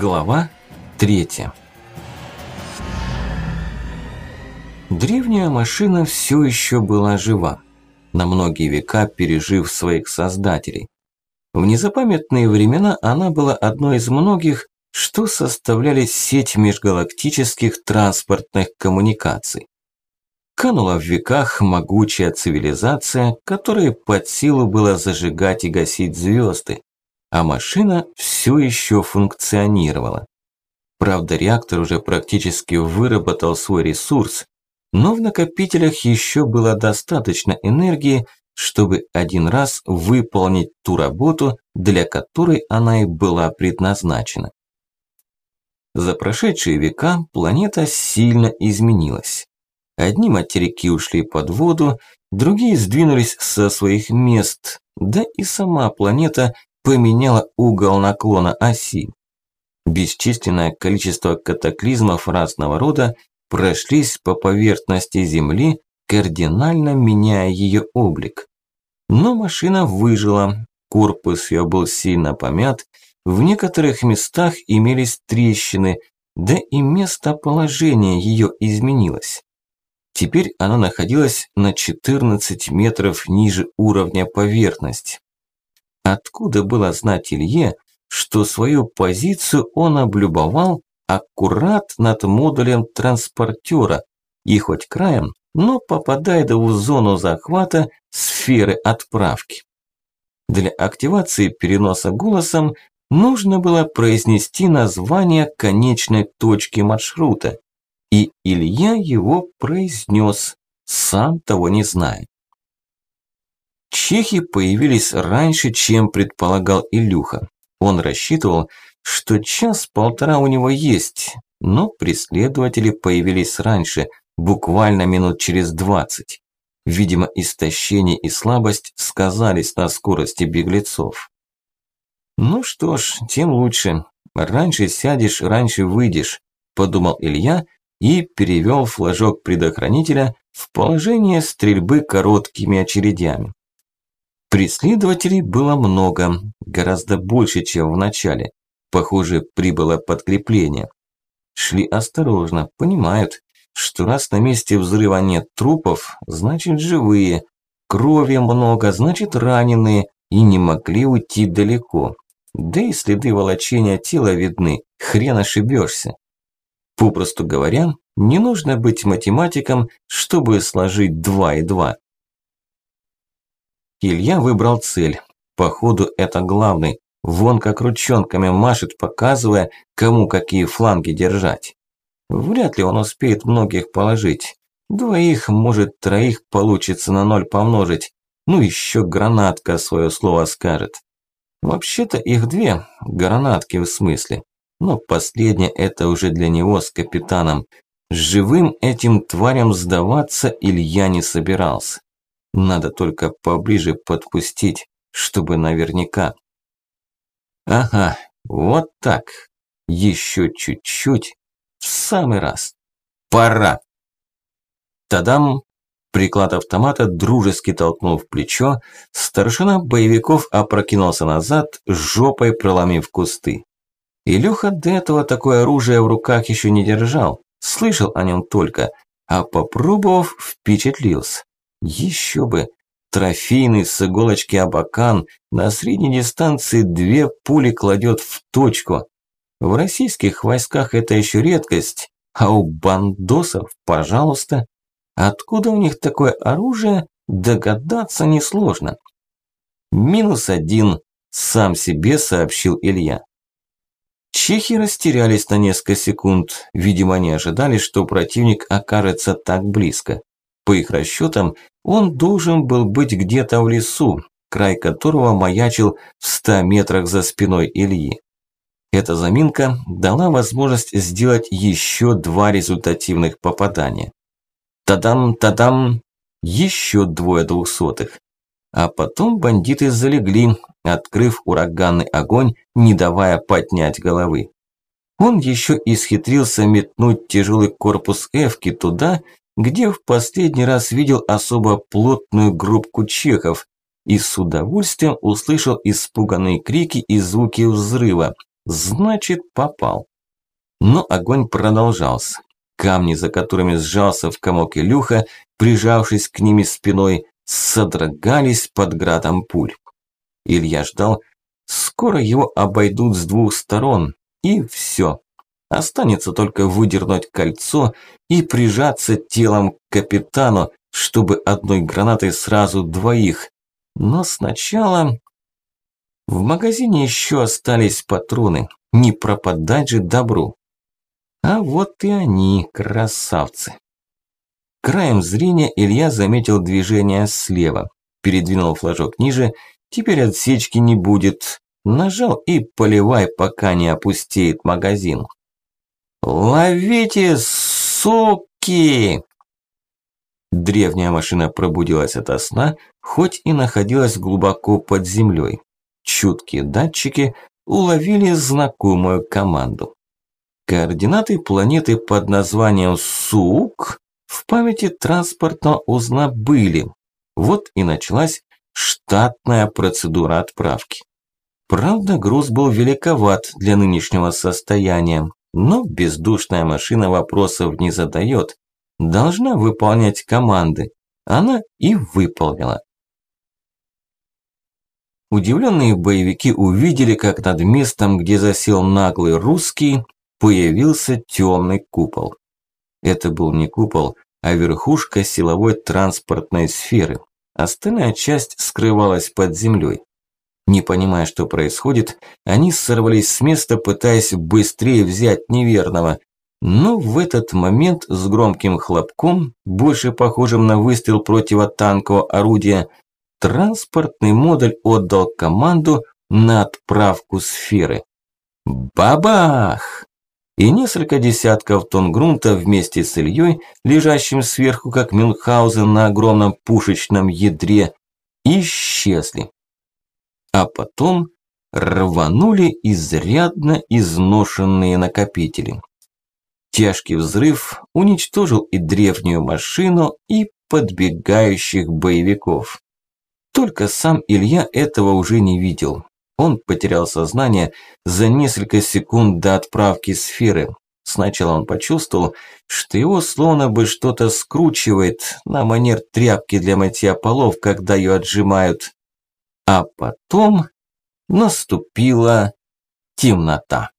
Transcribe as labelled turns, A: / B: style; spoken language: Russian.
A: Глава третья. Древняя машина все еще была жива, на многие века пережив своих создателей. В незапамятные времена она была одной из многих, что составляли сеть межгалактических транспортных коммуникаций. Канула в веках могучая цивилизация, которой под силу было зажигать и гасить звезды, а машина все еще функционировала. Правда, реактор уже практически выработал свой ресурс, но в накопителях еще было достаточно энергии, чтобы один раз выполнить ту работу, для которой она и была предназначена. За прошедшие века планета сильно изменилась. Одни материки ушли под воду, другие сдвинулись со своих мест, да и сама планета поменяла угол наклона оси. Бесчисленное количество катаклизмов разного рода прошлись по поверхности Земли, кардинально меняя ее облик. Но машина выжила, корпус ее был сильно помят, в некоторых местах имелись трещины, да и местоположение ее изменилось. Теперь она находилась на 14 метров ниже уровня поверхности. Откуда было знать Илье, что свою позицию он облюбовал аккурат над модулем транспортера и хоть краем, но попадает в зону захвата сферы отправки. Для активации переноса голосом нужно было произнести название конечной точки маршрута, и Илья его произнес, сам того не зная. Чехи появились раньше, чем предполагал Илюха. Он рассчитывал, что час-полтора у него есть, но преследователи появились раньше, буквально минут через двадцать. Видимо, истощение и слабость сказались на скорости беглецов. «Ну что ж, тем лучше. Раньше сядешь, раньше выйдешь», – подумал Илья и перевел флажок предохранителя в положение стрельбы короткими очередями. Преследователей было много, гораздо больше, чем в начале. Похоже, прибыло подкрепление. Шли осторожно, понимают, что раз на месте взрыва нет трупов, значит живые. Крови много, значит раненые и не могли уйти далеко. Да и следы волочения тела видны, хрен ошибешься. Попросту говоря, не нужно быть математиком, чтобы сложить два и два. Илья выбрал цель. Походу, это главный. Вон как ручонками машет, показывая, кому какие фланги держать. Вряд ли он успеет многих положить. Двоих, может, троих получится на ноль помножить. Ну, еще гранатка свое слово скажет. Вообще-то их две, гранатки в смысле. Но последняя это уже для него с капитаном. Живым этим тварям сдаваться Илья не собирался. Надо только поближе подпустить, чтобы наверняка. Ага, вот так. Еще чуть-чуть. В самый раз. Пора. Тадам! Приклад автомата дружески толкнул в плечо, старшина боевиков опрокинулся назад, жопой проломив кусты. Илюха до этого такое оружие в руках еще не держал, слышал о нем только, а попробовав, впечатлился. Еще бы! Трофейный с иголочки Абакан на средней дистанции две пули кладет в точку. В российских войсках это еще редкость, а у бандосов, пожалуйста. Откуда у них такое оружие, догадаться несложно. Минус один, сам себе сообщил Илья. Чехи растерялись на несколько секунд, видимо не ожидали, что противник окажется так близко. По их расчетам, он должен был быть где-то в лесу, край которого маячил в ста метрах за спиной Ильи. Эта заминка дала возможность сделать еще два результативных попадания. Тадам, тадам, еще двое двухсотых. А потом бандиты залегли, открыв ураганный огонь, не давая поднять головы. Он еще исхитрился метнуть тяжелый корпус Эвки туда, где в последний раз видел особо плотную группку чехов и с удовольствием услышал испуганные крики и звуки взрыва, значит попал. Но огонь продолжался. Камни, за которыми сжался в комок Илюха, прижавшись к ними спиной, содрогались под градом пуль. Илья ждал, скоро его обойдут с двух сторон, и все. Останется только выдернуть кольцо и прижаться телом к капитану, чтобы одной гранатой сразу двоих. Но сначала... В магазине еще остались патроны, не пропадать же добру. А вот и они, красавцы. Краем зрения Илья заметил движение слева, передвинул флажок ниже, теперь отсечки не будет. Нажал и поливай, пока не опустеет магазин. «Ловите, суки!» Древняя машина пробудилась ото сна, хоть и находилась глубоко под землей. Чуткие датчики уловили знакомую команду. Координаты планеты под названием Сук в памяти транспортного узла были. Вот и началась штатная процедура отправки. Правда, груз был великоват для нынешнего состояния, но бездушная машина вопросов не задает. Должна выполнять команды. Она и выполнила. Удивленные боевики увидели, как над местом, где засел наглый русский, появился темный купол. Это был не купол, а верхушка силовой транспортной сферы. Остальная часть скрывалась под землей. Не понимая, что происходит, они сорвались с места, пытаясь быстрее взять неверного. Но в этот момент с громким хлопком, больше похожим на выстрел противотанкового орудия, транспортный модуль отдал команду на отправку сферы. Бабах! и несколько десятков тонн грунта вместе с Ильей, лежащим сверху, как Мюнхгаузен на огромном пушечном ядре, исчезли. А потом рванули изрядно изношенные накопители. Тяжкий взрыв уничтожил и древнюю машину, и подбегающих боевиков. Только сам Илья этого уже не видел. Он потерял сознание за несколько секунд до отправки сферы. Сначала он почувствовал, что его словно бы что-то скручивает на манер тряпки для мытья полов, когда ее отжимают. А потом наступила темнота.